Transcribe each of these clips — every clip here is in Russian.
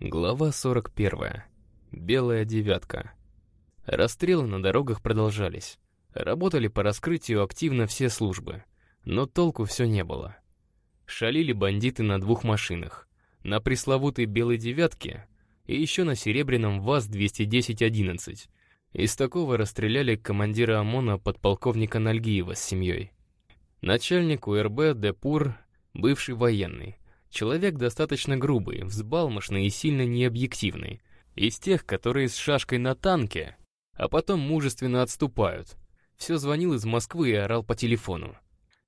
Глава 41. Белая девятка. Расстрелы на дорогах продолжались. Работали по раскрытию активно все службы. Но толку все не было. Шалили бандиты на двух машинах. На пресловутой «Белой девятке» и еще на серебряном ВАЗ-210-11. Из такого расстреляли командира ОМОНа подполковника Нальгиева с семьей. Начальник УРБ Депур, бывший военный. Человек достаточно грубый, взбалмошный и сильно необъективный. Из тех, которые с шашкой на танке, а потом мужественно отступают. Все звонил из Москвы и орал по телефону.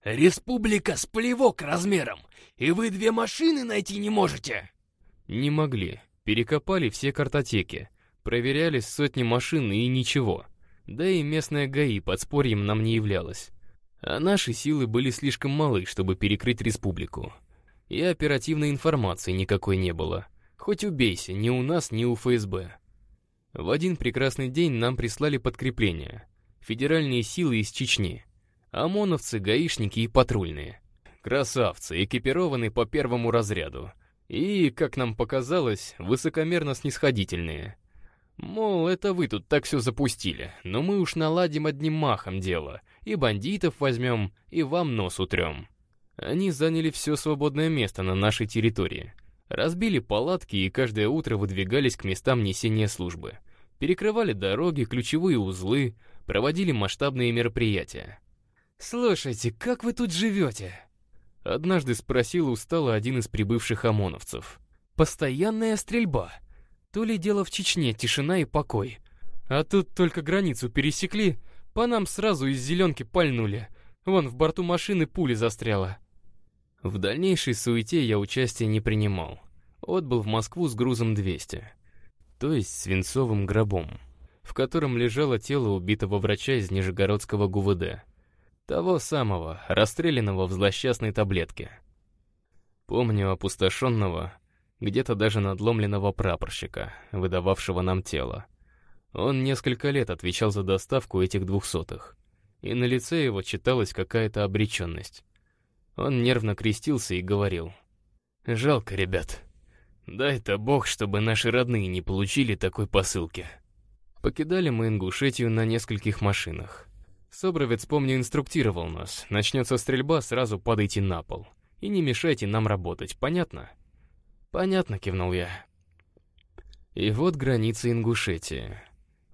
«Республика с плевок размером, и вы две машины найти не можете!» Не могли. Перекопали все картотеки. Проверяли сотни машин и ничего. Да и местная ГАИ подспорьем нам не являлась. А наши силы были слишком малы, чтобы перекрыть республику. И оперативной информации никакой не было. Хоть убейся, ни у нас, ни у ФСБ. В один прекрасный день нам прислали подкрепление. Федеральные силы из Чечни. ОМОНовцы, гаишники и патрульные. Красавцы, экипированы по первому разряду. И, как нам показалось, высокомерно снисходительные. Мол, это вы тут так все запустили, но мы уж наладим одним махом дело — и бандитов возьмем, и вам нос утрем. Они заняли все свободное место на нашей территории. Разбили палатки и каждое утро выдвигались к местам несения службы. Перекрывали дороги, ключевые узлы, проводили масштабные мероприятия. «Слушайте, как вы тут живете?» Однажды спросил устало один из прибывших ОМОНовцев. «Постоянная стрельба. То ли дело в Чечне, тишина и покой. А тут только границу пересекли, по нам сразу из зеленки пальнули. Вон, в борту машины пули застряла. В дальнейшей суете я участия не принимал. Отбыл в Москву с грузом 200. То есть свинцовым гробом, в котором лежало тело убитого врача из Нижегородского ГУВД. Того самого, расстрелянного в злосчастной таблетке. Помню опустошенного, где-то даже надломленного прапорщика, выдававшего нам тело. Он несколько лет отвечал за доставку этих двухсотых, и на лице его читалась какая-то обреченность. Он нервно крестился и говорил, «Жалко, ребят. Дай-то бог, чтобы наши родные не получили такой посылки». Покидали мы Ингушетию на нескольких машинах. Собровец, помню, инструктировал нас. Начнется стрельба, сразу падайте на пол. И не мешайте нам работать, понятно? Понятно, кивнул я. И вот граница Ингушетии.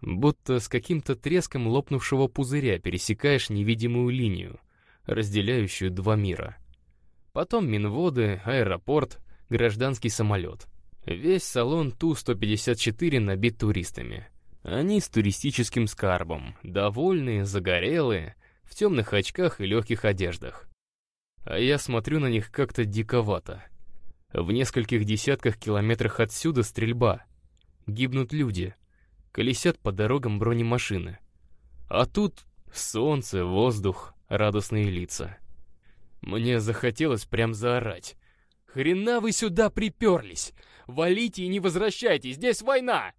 Будто с каким-то треском лопнувшего пузыря пересекаешь невидимую линию, разделяющую два мира. Потом Минводы, аэропорт, гражданский самолет. Весь салон Ту-154 набит туристами. Они с туристическим скарбом, довольные, загорелые, в темных очках и легких одеждах. А я смотрю на них как-то диковато. В нескольких десятках километрах отсюда стрельба. Гибнут люди — колесят по дорогам бронемашины. А тут солнце, воздух, радостные лица. Мне захотелось прям заорать. «Хрена вы сюда приперлись! Валите и не возвращайтесь, здесь война!»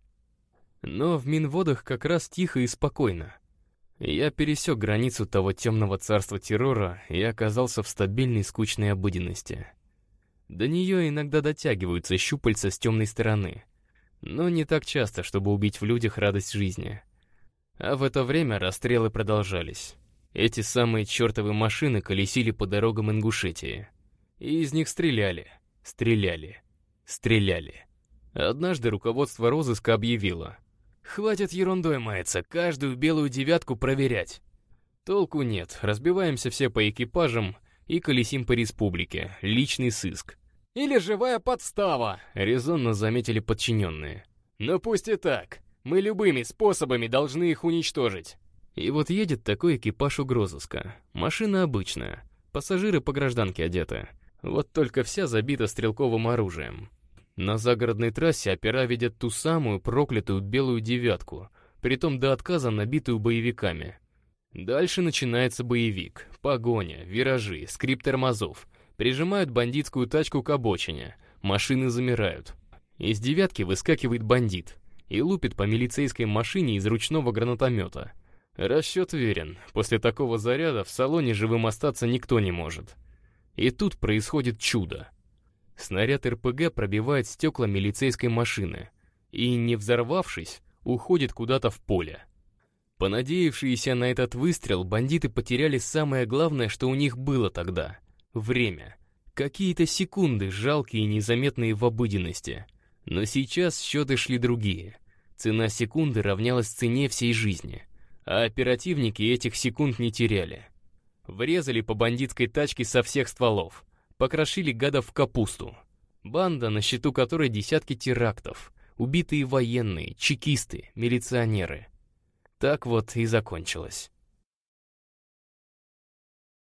Но в Минводах как раз тихо и спокойно. Я пересек границу того темного царства террора и оказался в стабильной скучной обыденности. До нее иногда дотягиваются щупальца с темной стороны — но не так часто, чтобы убить в людях радость жизни. А в это время расстрелы продолжались. Эти самые чертовы машины колесили по дорогам Ингушетии. И из них стреляли, стреляли, стреляли. Однажды руководство розыска объявило. «Хватит ерундой маяться, каждую белую девятку проверять». Толку нет, разбиваемся все по экипажам и колесим по республике, личный сыск. Или живая подстава, резонно заметили подчиненные. Но пусть и так. Мы любыми способами должны их уничтожить. И вот едет такой экипаж угрозыска. Машина обычная. Пассажиры по гражданке одеты. Вот только вся забита стрелковым оружием. На загородной трассе опера видят ту самую проклятую белую девятку, притом до отказа набитую боевиками. Дальше начинается боевик, погоня, виражи, скрип тормозов, Прижимают бандитскую тачку к обочине. Машины замирают. Из девятки выскакивает бандит и лупит по милицейской машине из ручного гранатомета. Расчет верен. После такого заряда в салоне живым остаться никто не может. И тут происходит чудо. снаряд РПГ пробивает стекла милицейской машины и, не взорвавшись, уходит куда-то в поле. Понадеявшиеся на этот выстрел, бандиты потеряли самое главное, что у них было тогда — время. Какие-то секунды, жалкие и незаметные в обыденности. Но сейчас счеты шли другие. Цена секунды равнялась цене всей жизни, а оперативники этих секунд не теряли. Врезали по бандитской тачке со всех стволов, покрошили гадов в капусту. Банда, на счету которой десятки терактов, убитые военные, чекисты, милиционеры. Так вот и закончилось.